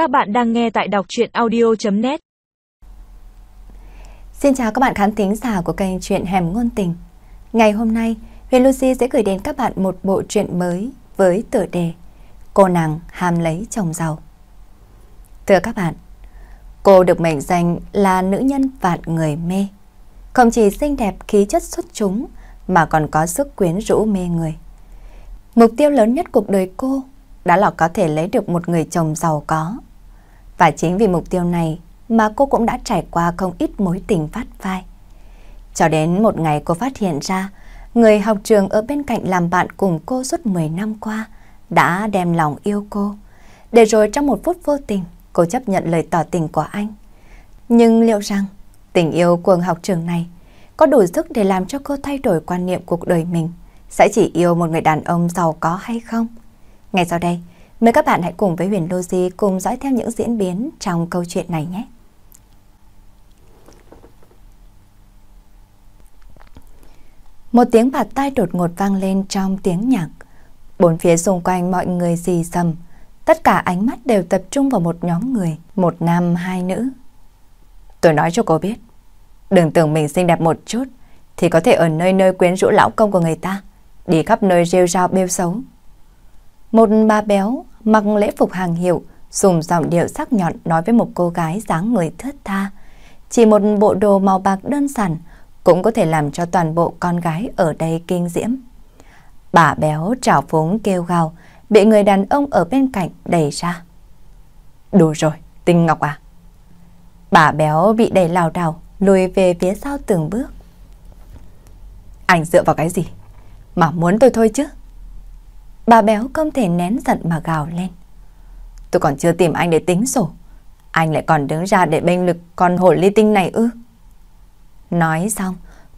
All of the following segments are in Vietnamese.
Các bạn đang nghe tại đọc truyện audio.net Xin chào các bạn khán thính giả của kênh truyện Hẻm Ngôn Tình. Ngày hôm nay, Huyền Lucy sẽ gửi đến các bạn một bộ truyện mới với tựa đề Cô nàng ham lấy chồng giàu. Thưa các bạn, cô được mệnh danh là nữ nhân vạn người mê. Không chỉ xinh đẹp khí chất xuất chúng mà còn có sức quyến rũ mê người. Mục tiêu lớn nhất cuộc đời cô đã là có thể lấy được một người chồng giàu có. Và chính vì mục tiêu này mà cô cũng đã trải qua không ít mối tình phát vai. Cho đến một ngày cô phát hiện ra, người học trường ở bên cạnh làm bạn cùng cô suốt 10 năm qua đã đem lòng yêu cô. Để rồi trong một phút vô tình, cô chấp nhận lời tỏ tình của anh. Nhưng liệu rằng tình yêu của học trường này có đủ sức để làm cho cô thay đổi quan niệm cuộc đời mình, sẽ chỉ yêu một người đàn ông giàu có hay không? Ngay sau đây, mời các bạn hãy cùng với Huyền Logi cùng dõi theo những diễn biến trong câu chuyện này nhé. Một tiếng bạt tai đột ngột vang lên trong tiếng nhạc. Bốn phía xung quanh mọi người dì dầm. Tất cả ánh mắt đều tập trung vào một nhóm người, một nam hai nữ. Tôi nói cho cô biết, đừng tưởng mình xinh đẹp một chút, thì có thể ở nơi nơi quyến rũ lão công của người ta, đi khắp nơi rêu rao bêu xấu. Một bà béo mặc lễ phục hàng hiệu, dùng giọng điệu sắc nhọn nói với một cô gái dáng người thướt tha. Chỉ một bộ đồ màu bạc đơn giản cũng có thể làm cho toàn bộ con gái ở đây kinh diễm. Bà béo trào phúng kêu gào, bị người đàn ông ở bên cạnh đẩy ra. Đủ rồi, Tinh Ngọc à. Bà béo bị đẩy lào đảo, lùi về phía sau từng bước. Anh dựa vào cái gì? Mà muốn tôi thôi chứ? Bà béo không thể nén giận mà gào lên. Tôi còn chưa tìm anh để tính sổ. Anh lại còn đứng ra để bênh lực con hổ ly tinh này ư? Nói xong,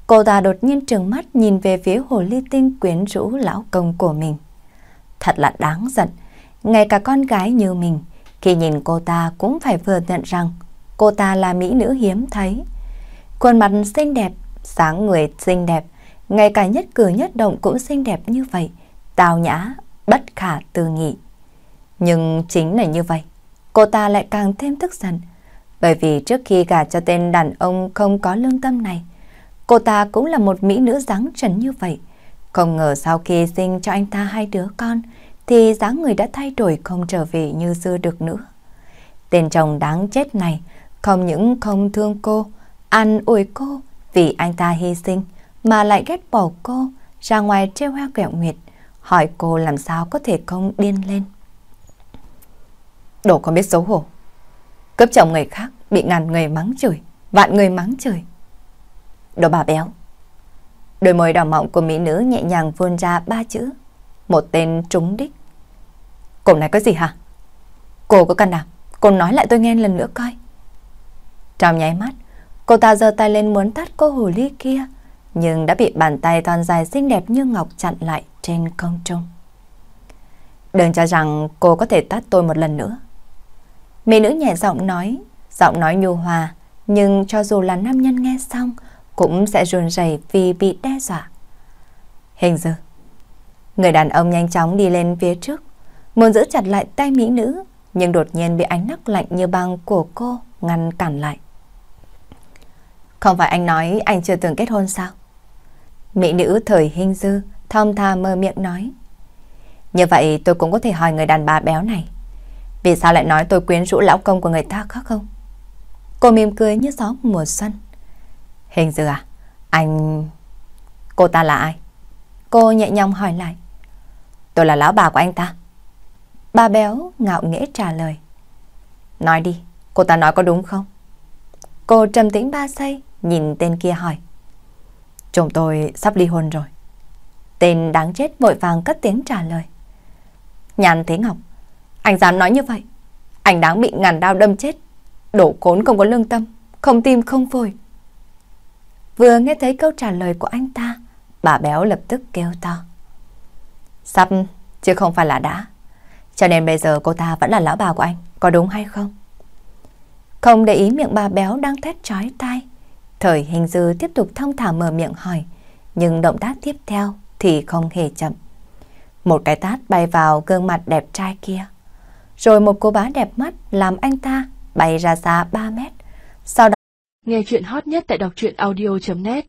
cô ta đột nhiên trừng mắt nhìn về phía hồ ly tinh quyến rũ lão công của mình. Thật là đáng giận, ngay cả con gái như mình, khi nhìn cô ta cũng phải vừa nhận rằng cô ta là mỹ nữ hiếm thấy. Khuôn mặt xinh đẹp, sáng người xinh đẹp, ngay cả nhất cử nhất động cũng xinh đẹp như vậy, tào nhã, bất khả tư nghị. Nhưng chính là như vậy, cô ta lại càng thêm tức giận, bởi vì trước khi gả cho tên đàn ông không có lương tâm này, cô ta cũng là một mỹ nữ dáng trần như vậy. Không ngờ sau khi sinh cho anh ta hai đứa con, thì dáng người đã thay đổi không trở về như xưa được nữa. Tên chồng đáng chết này không những không thương cô, ăn ủi cô vì anh ta hy sinh, mà lại ghét bỏ cô, ra ngoài treo hoa kẹo nguyệt, hỏi cô làm sao có thể không điên lên. Đồ không biết xấu hổ. Cướp chồng người khác bị ngàn người mắng chửi, vạn người mắng chửi. Đồ bà béo. Đôi môi đỏ mọng của mỹ nữ nhẹ nhàng vươn ra ba chữ. Một tên trúng đích. Cô này có gì hả? Cô có can đảm, cô nói lại tôi nghe lần nữa coi. Trong nháy mắt, cô ta giơ tay lên muốn tắt cô hồ ly kia, nhưng đã bị bàn tay toàn dài xinh đẹp như ngọc chặn lại trên không trung. Đừng cho rằng cô có thể tát tôi một lần nữa. Mỹ nữ nhẹ giọng nói, giọng nói nhu hòa, nhưng cho dù là nam nhân nghe xong, cũng sẽ run rẩy vì bị đe dọa. Hình dư. Người đàn ông nhanh chóng đi lên phía trước, muốn giữ chặt lại tay mỹ nữ, nhưng đột nhiên bị ánh nắc lạnh như băng của cô ngăn cản lại. Không phải anh nói anh chưa từng kết hôn sao? Mỹ nữ thời hình dư, thong thà mơ miệng nói. Như vậy tôi cũng có thể hỏi người đàn bà béo này. Vì sao lại nói tôi quyến rũ lão công của người ta khác không? Cô mỉm cười như gió mùa xuân. Hình dư à? Anh... Cô ta là ai? Cô nhẹ nhàng hỏi lại. Tôi là lão bà của anh ta. Bà béo ngạo nghễ trả lời. Nói đi, cô ta nói có đúng không? Cô trầm tĩnh ba giây, nhìn tên kia hỏi. Chồng tôi sắp ly hôn rồi. Tên đáng chết vội vàng cất tiếng trả lời. Nhàn Thế Ngọc, anh dám nói như vậy. Anh đáng bị ngàn đao đâm chết. Đổ khốn không có lương tâm, không tim không phổi. Vừa nghe thấy câu trả lời của anh ta, bà béo lập tức kêu to. Sắp, chứ không phải là đã. Cho nên bây giờ cô ta vẫn là lão bà của anh, có đúng hay không? Không để ý miệng bà béo đang thét chói tai. Thời hình dư tiếp tục thông thả mở miệng hỏi, nhưng động tác tiếp theo thì không hề chậm. Một cái tát bay vào gương mặt đẹp trai kia. rồi một cô bá đẹp mắt làm anh ta bay ra xa 3 mét. Sau đó Nghe chuyện hot nhất tại đọc truyện audio.net